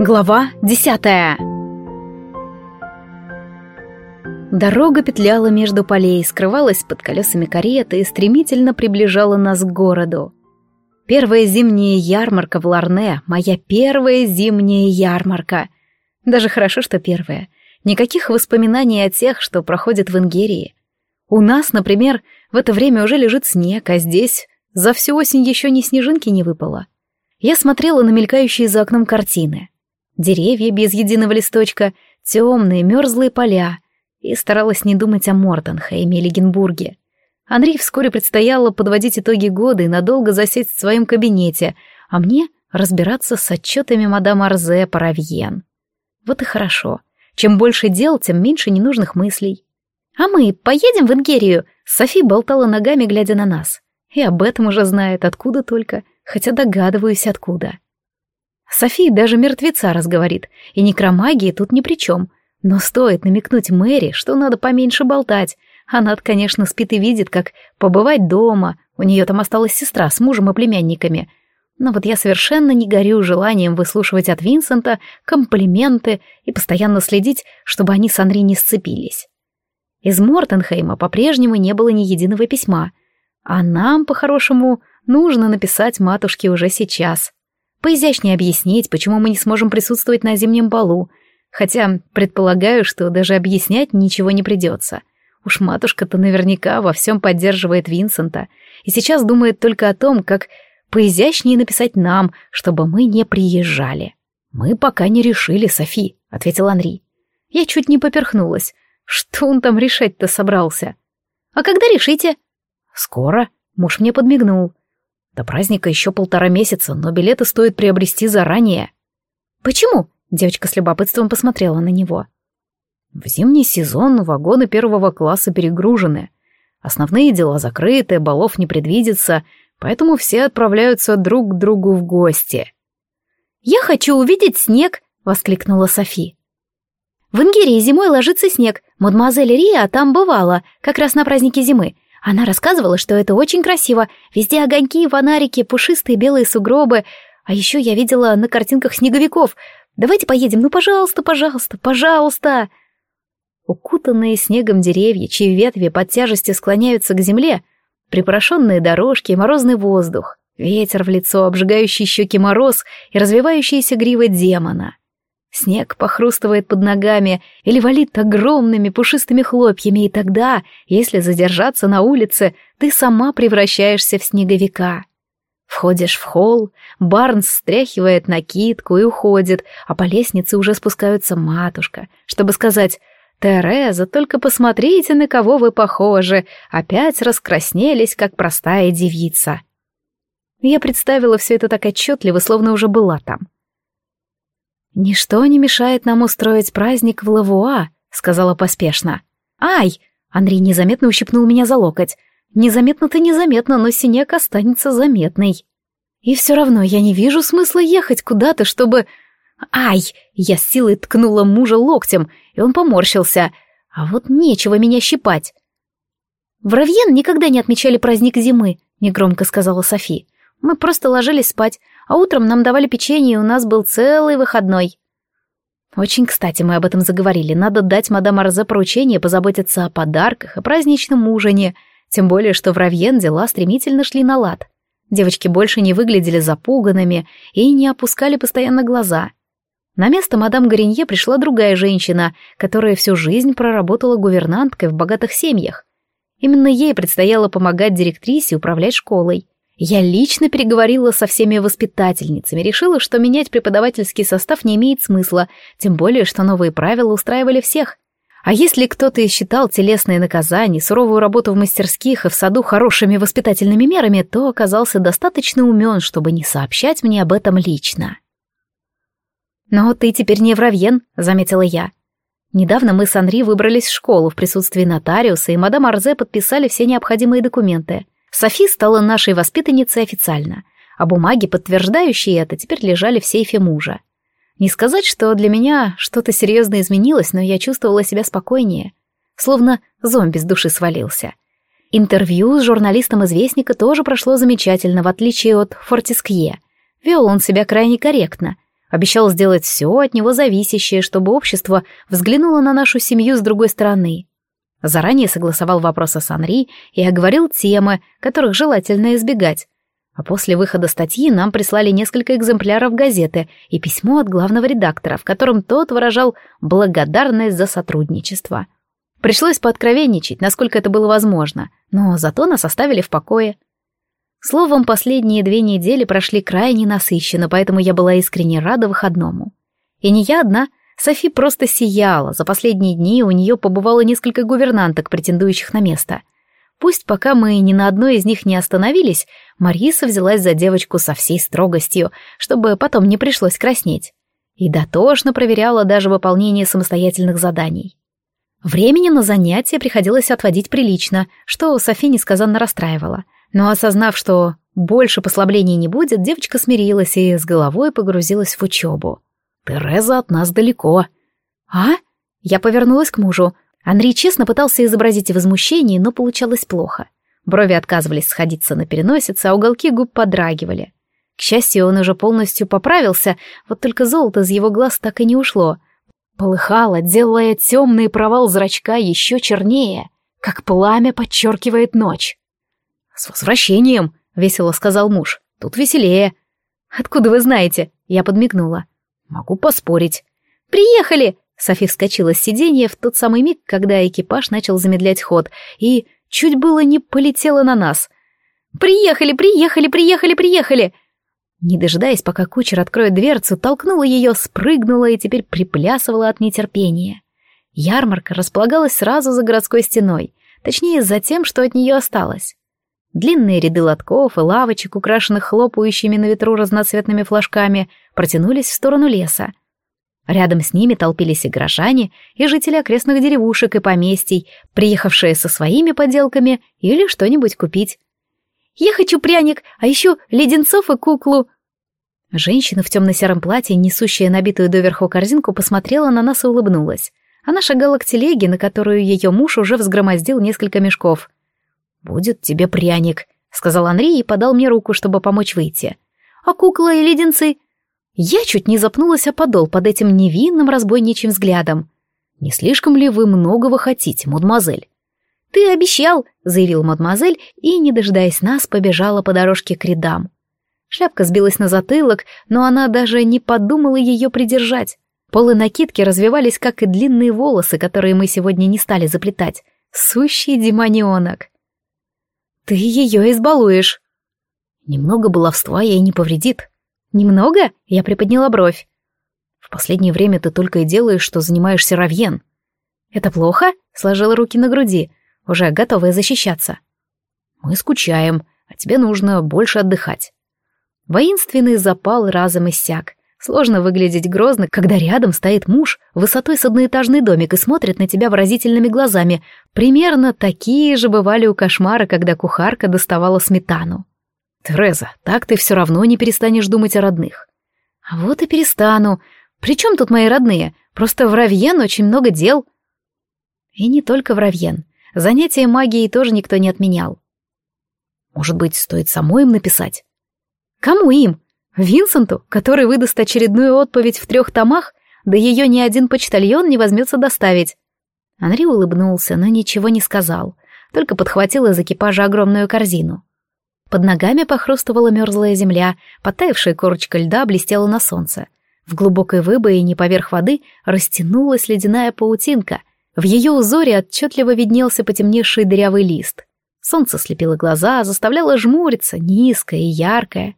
Глава десятая Дорога петляла между полей, скрывалась под колесами кареты и стремительно приближала нас к городу. Первая зимняя ярмарка в Ларне, моя первая зимняя ярмарка. Даже хорошо, что первая. Никаких воспоминаний о тех, что проходят в Ингерии. У нас, например, в это время уже лежит снег, а здесь за всю осень еще ни снежинки не выпало. Я смотрела на мелькающие за окном картины. Деревья без единого листочка, темные, мерзлые поля. И старалась не думать о Мортенхейме или Генбурге. Анри вскоре предстояло подводить итоги года и надолго засесть в своем кабинете, а мне разбираться с отчетами мадам Арзе Паравьен. Вот и хорошо. Чем больше дел, тем меньше ненужных мыслей. «А мы поедем в Ингерию?» Софи болтала ногами, глядя на нас. И об этом уже знает, откуда только, хотя догадываюсь, откуда. София даже мертвеца разговорит, и некромагия тут ни при чем. Но стоит намекнуть Мэри, что надо поменьше болтать. она конечно, спит и видит, как побывать дома. У нее там осталась сестра с мужем и племянниками. Но вот я совершенно не горю желанием выслушивать от Винсента комплименты и постоянно следить, чтобы они с Анри не сцепились. Из Мортенхейма по-прежнему не было ни единого письма. А нам, по-хорошему, нужно написать матушке уже сейчас поизящнее объяснить, почему мы не сможем присутствовать на зимнем балу, хотя предполагаю, что даже объяснять ничего не придется. Уж матушка-то наверняка во всем поддерживает Винсента и сейчас думает только о том, как поизящнее написать нам, чтобы мы не приезжали. «Мы пока не решили, Софи», — ответил Анри. Я чуть не поперхнулась. Что он там решать-то собрался? «А когда решите?» «Скоро», — муж мне подмигнул. До праздника еще полтора месяца, но билеты стоит приобрести заранее. Почему? Девочка с любопытством посмотрела на него. В зимний сезон вагоны первого класса перегружены. Основные дела закрыты, балов не предвидится, поэтому все отправляются друг к другу в гости. «Я хочу увидеть снег!» — воскликнула Софи. «В Ингерии зимой ложится снег. Мадемуазель Рия там бывала, как раз на празднике зимы. Она рассказывала, что это очень красиво. Везде огоньки, фонарики, пушистые белые сугробы. А еще я видела на картинках снеговиков. Давайте поедем, ну, пожалуйста, пожалуйста, пожалуйста. Укутанные снегом деревья, чьи ветви под тяжестью склоняются к земле, припорошенные дорожки морозный воздух, ветер в лицо, обжигающий щеки мороз и развивающиеся гривы демона. Снег похрустывает под ногами или валит огромными пушистыми хлопьями, и тогда, если задержаться на улице, ты сама превращаешься в снеговика. Входишь в холл, Барнс стряхивает накидку и уходит, а по лестнице уже спускаются матушка, чтобы сказать «Тереза, только посмотрите, на кого вы похожи, опять раскраснелись, как простая девица». Я представила все это так отчетливо, словно уже была там. «Ничто не мешает нам устроить праздник в Лавуа», — сказала поспешно. «Ай!» — Андрей незаметно ущипнул меня за локоть. «Незаметно-то незаметно, но синяк останется заметный. И все равно я не вижу смысла ехать куда-то, чтобы...» «Ай!» — я с силой ткнула мужа локтем, и он поморщился. «А вот нечего меня щипать». «В Равьен никогда не отмечали праздник зимы», — негромко сказала Софи. «Мы просто ложились спать, а утром нам давали печенье, и у нас был целый выходной. Очень кстати мы об этом заговорили. Надо дать мадам Арзе поручение позаботиться о подарках и праздничном ужине, тем более, что в Равьен дела стремительно шли на лад. Девочки больше не выглядели запуганными и не опускали постоянно глаза. На место мадам Горенье пришла другая женщина, которая всю жизнь проработала гувернанткой в богатых семьях. Именно ей предстояло помогать директрисе управлять школой. Я лично переговорила со всеми воспитательницами, решила, что менять преподавательский состав не имеет смысла, тем более, что новые правила устраивали всех. А если кто-то считал телесные наказания, суровую работу в мастерских и в саду хорошими воспитательными мерами, то оказался достаточно умен, чтобы не сообщать мне об этом лично. «Но ты теперь не Вравьен», — заметила я. Недавно мы с Анри выбрались в школу в присутствии нотариуса, и мадам Арзе подписали все необходимые документы — Софи стала нашей воспитанницей официально, а бумаги, подтверждающие это, теперь лежали в сейфе мужа. Не сказать, что для меня что-то серьезно изменилось, но я чувствовала себя спокойнее, словно зомби с души свалился. Интервью с журналистом «Известника» тоже прошло замечательно, в отличие от Фортискье. Вел он себя крайне корректно. Обещал сделать все от него зависящее, чтобы общество взглянуло на нашу семью с другой стороны. Заранее согласовал вопросы с Анри и оговорил темы, которых желательно избегать. А после выхода статьи нам прислали несколько экземпляров газеты и письмо от главного редактора, в котором тот выражал благодарность за сотрудничество. Пришлось пооткровенничать, насколько это было возможно, но зато нас оставили в покое. Словом, последние две недели прошли крайне насыщенно, поэтому я была искренне рада выходному. И не я одна, Софи просто сияла, за последние дни у нее побывало несколько гувернанток, претендующих на место. Пусть пока мы ни на одной из них не остановились, Мариса взялась за девочку со всей строгостью, чтобы потом не пришлось краснеть. И дотошно проверяла даже выполнение самостоятельных заданий. Времени на занятия приходилось отводить прилично, что Софи несказанно расстраивала. Но осознав, что больше послаблений не будет, девочка смирилась и с головой погрузилась в учебу. «Тереза от нас далеко». «А?» Я повернулась к мужу. Андрей честно пытался изобразить возмущение, но получалось плохо. Брови отказывались сходиться на переносице, а уголки губ подрагивали. К счастью, он уже полностью поправился, вот только золото из его глаз так и не ушло — полыхала, делая темный провал зрачка еще чернее, как пламя подчеркивает ночь. «С возвращением!» — весело сказал муж. «Тут веселее». «Откуда вы знаете?» — я подмигнула. «Могу поспорить». «Приехали!» — Софи вскочила с сиденья в тот самый миг, когда экипаж начал замедлять ход, и чуть было не полетела на нас. «Приехали, приехали, приехали, приехали!» Не дожидаясь, пока кучер откроет дверцу, толкнула ее, спрыгнула и теперь приплясывала от нетерпения. Ярмарка располагалась сразу за городской стеной, точнее, за тем, что от нее осталось. Длинные ряды лотков и лавочек, украшенных хлопающими на ветру разноцветными флажками, протянулись в сторону леса. Рядом с ними толпились и горожане, и жители окрестных деревушек и поместий, приехавшие со своими поделками или что-нибудь купить. Я хочу пряник, а еще леденцов и куклу». Женщина в темно-сером платье, несущая набитую доверху корзинку, посмотрела на нас и улыбнулась. Она шагала к телеге, на которую ее муж уже взгромоздил несколько мешков. «Будет тебе пряник», — сказал Андрей и подал мне руку, чтобы помочь выйти. «А кукла и леденцы?» Я чуть не запнулась о подол под этим невинным разбойничьим взглядом. «Не слишком ли вы многого хотите, мадемуазель?» «Ты обещал!» — заявил мадемуазель и, не дожидаясь нас, побежала по дорожке к рядам. Шляпка сбилась на затылок, но она даже не подумала ее придержать. Полы накидки развивались, как и длинные волосы, которые мы сегодня не стали заплетать. Сущий демонионок. «Ты ее избалуешь!» Немного баловства ей не повредит. «Немного?» — я приподняла бровь. «В последнее время ты только и делаешь, что занимаешься равьен». «Это плохо?» — сложила руки на груди уже готовая защищаться. «Мы скучаем, а тебе нужно больше отдыхать». Воинственный запал разом иссяк. Сложно выглядеть грозно, когда рядом стоит муж, высотой с одноэтажный домик и смотрит на тебя выразительными глазами. Примерно такие же бывали у кошмара, когда кухарка доставала сметану. «Тереза, так ты все равно не перестанешь думать о родных». «А вот и перестану. При чем тут мои родные? Просто в Равьен очень много дел». И не только в Равьен. Занятия магией тоже никто не отменял. Может быть, стоит самой им написать? Кому им? Винсенту, который выдаст очередную отповедь в трех томах, да ее ни один почтальон не возьмется доставить. Анри улыбнулся, но ничего не сказал, только подхватил из экипажа огромную корзину. Под ногами похрустывала мерзлая земля, подтаявшая корочка льда блестела на солнце. В глубокой выбоине поверх воды растянулась ледяная паутинка, в ее узоре отчетливо виднелся потемневший дырявый лист. Солнце слепило глаза, заставляло жмуриться, низкое и яркое.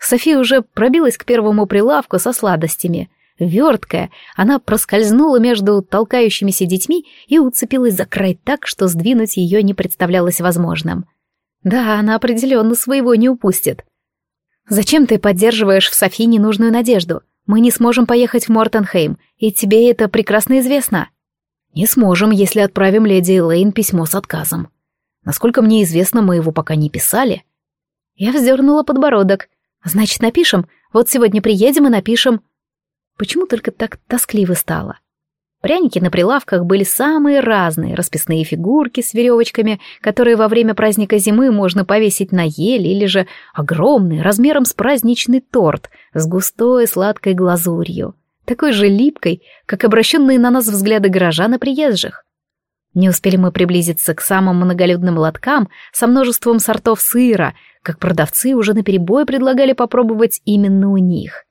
София уже пробилась к первому прилавку со сладостями. Верткая, она проскользнула между толкающимися детьми и уцепилась за край так, что сдвинуть ее не представлялось возможным. Да, она определенно своего не упустит. «Зачем ты поддерживаешь в Софии ненужную надежду? Мы не сможем поехать в Мортенхейм, и тебе это прекрасно известно». «Не сможем, если отправим леди Элейн письмо с отказом. Насколько мне известно, мы его пока не писали». Я вздернула подбородок. «Значит, напишем. Вот сегодня приедем и напишем». Почему только так тоскливо стало? Пряники на прилавках были самые разные, расписные фигурки с веревочками, которые во время праздника зимы можно повесить на ель, или же огромный, размером с праздничный торт с густой сладкой глазурью, такой же липкой, как обращенные на нас взгляды горожан и приезжих. Не успели мы приблизиться к самым многолюдным лоткам со множеством сортов сыра, как продавцы уже наперебой предлагали попробовать именно у них.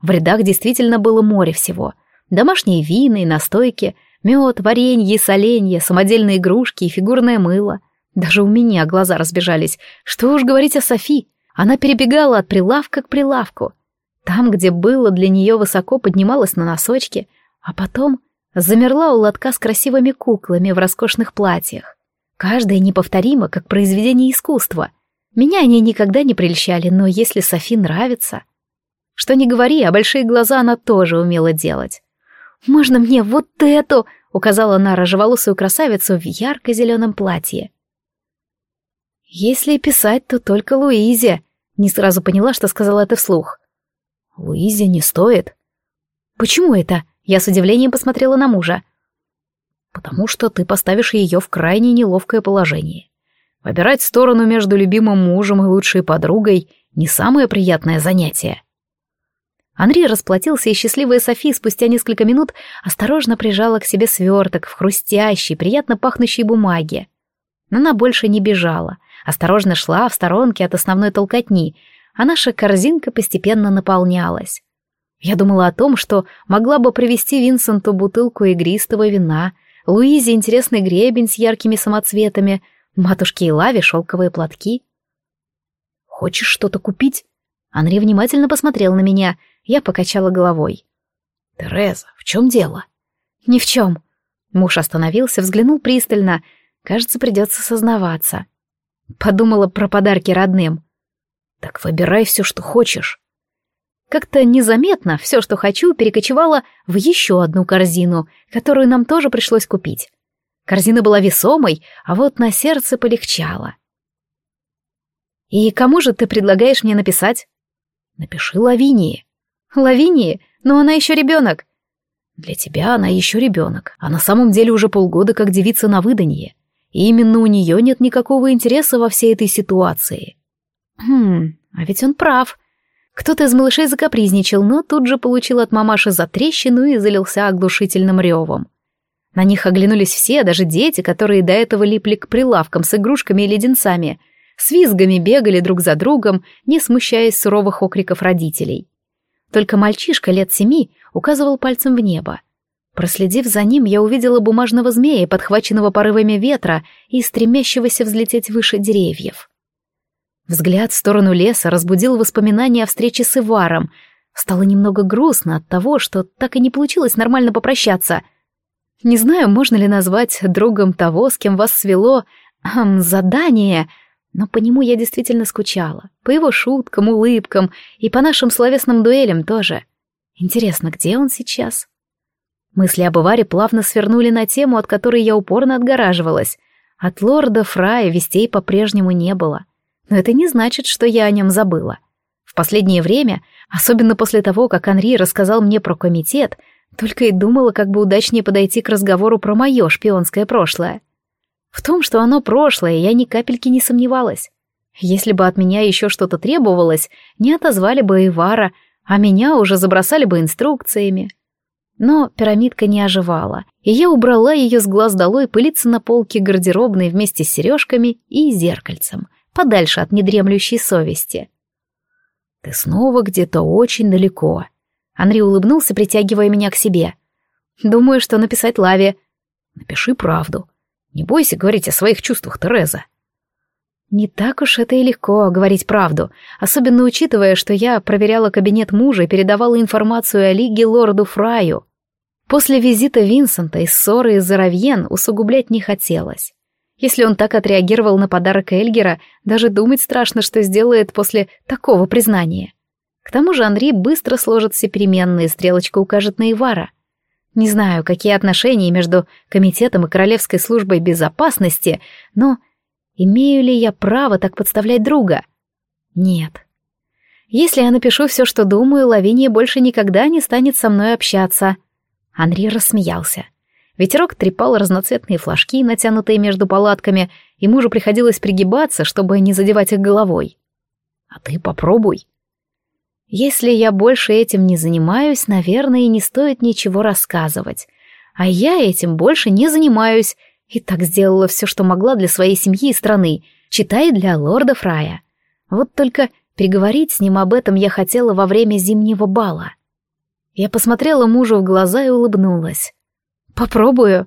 В рядах действительно было море всего — Домашние вина и настойки, мед, варенье, соленья, самодельные игрушки и фигурное мыло. Даже у меня глаза разбежались. Что уж говорить о Софи. Она перебегала от прилавка к прилавку. Там, где было для нее высоко, поднималась на носочки, а потом замерла у лотка с красивыми куклами в роскошных платьях. Каждая неповторима, как произведение искусства. Меня они никогда не прельщали, но если Софи нравится... Что не говори, а большие глаза она тоже умела делать. «Можно мне вот эту?» — указала на рыжеволосую красавицу в ярко-зеленом платье. «Если писать, то только Луизе», — не сразу поняла, что сказала это вслух. «Луизе не стоит». «Почему это?» — я с удивлением посмотрела на мужа. «Потому что ты поставишь ее в крайне неловкое положение. Выбирать сторону между любимым мужем и лучшей подругой — не самое приятное занятие». Анри расплатился, и счастливая Софи спустя несколько минут осторожно прижала к себе сверток в хрустящей, приятно пахнущей бумаге. Но она больше не бежала, осторожно шла в сторонке от основной толкотни, а наша корзинка постепенно наполнялась. Я думала о том, что могла бы привезти Винсенту бутылку игристого вина, Луизе интересный гребень с яркими самоцветами, матушке и Лаве шелковые платки. «Хочешь что-то купить?» Анри внимательно посмотрел на меня — я покачала головой. «Тереза, в чем дело?» «Ни в чем». Муж остановился, взглянул пристально. Кажется, придется сознаваться. Подумала про подарки родным. «Так выбирай все, что хочешь». Как-то незаметно все, что хочу, перекочевало в еще одну корзину, которую нам тоже пришлось купить. Корзина была весомой, а вот на сердце полегчало. «И кому же ты предлагаешь мне написать?» «Напиши Лавинии». Лавинии? Но она еще ребенок. Для тебя она еще ребенок, а на самом деле уже полгода как девица на выданье. И именно у нее нет никакого интереса во всей этой ситуации. Хм, а ведь он прав. Кто-то из малышей закапризничал, но тут же получил от мамаши затрещину и залился оглушительным ревом. На них оглянулись все, даже дети, которые до этого липли к прилавкам с игрушками и леденцами, с визгами бегали друг за другом, не смущаясь суровых окриков родителей. Только мальчишка лет семи указывал пальцем в небо. Проследив за ним, я увидела бумажного змея, подхваченного порывами ветра и стремящегося взлететь выше деревьев. Взгляд в сторону леса разбудил воспоминания о встрече с Иваром. Стало немного грустно от того, что так и не получилось нормально попрощаться. Не знаю, можно ли назвать другом того, с кем вас свело эм, задание — но по нему я действительно скучала. По его шуткам, улыбкам и по нашим словесным дуэлям тоже. Интересно, где он сейчас? Мысли об Иваре плавно свернули на тему, от которой я упорно отгораживалась. От лорда Фрая вестей по-прежнему не было. Но это не значит, что я о нем забыла. В последнее время, особенно после того, как Анри рассказал мне про комитет, только и думала, как бы удачнее подойти к разговору про мое шпионское прошлое. В том, что оно прошлое, я ни капельки не сомневалась. Если бы от меня еще что-то требовалось, не отозвали бы Ивара, а меня уже забросали бы инструкциями. Но пирамидка не оживала, и я убрала ее с глаз долой пылиться на полке гардеробной вместе с сережками и зеркальцем, подальше от недремлющей совести. «Ты снова где-то очень далеко», — Анри улыбнулся, притягивая меня к себе. «Думаю, что написать Лаве». «Напиши правду. Не бойся говорить о своих чувствах, Тереза. Не так уж это и легко говорить правду, особенно учитывая, что я проверяла кабинет мужа и передавала информацию о Лиге лорду Фраю. После визита Винсента и ссоры из-за усугублять не хотелось. Если он так отреагировал на подарок Эльгера, даже думать страшно, что сделает после такого признания. К тому же Анри быстро сложит все переменные, стрелочка укажет на Ивара — не знаю, какие отношения между комитетом и Королевской службой безопасности, но имею ли я право так подставлять друга? Нет. Если я напишу все, что думаю, Лавиния больше никогда не станет со мной общаться. Анри рассмеялся. Ветерок трепал разноцветные флажки, натянутые между палатками, и мужу приходилось пригибаться, чтобы не задевать их головой. «А ты попробуй». Если я больше этим не занимаюсь, наверное, и не стоит ничего рассказывать. А я этим больше не занимаюсь, и так сделала все, что могла для своей семьи и страны, читай для лорда Фрая. Вот только переговорить с ним об этом я хотела во время зимнего бала. Я посмотрела мужу в глаза и улыбнулась. «Попробую».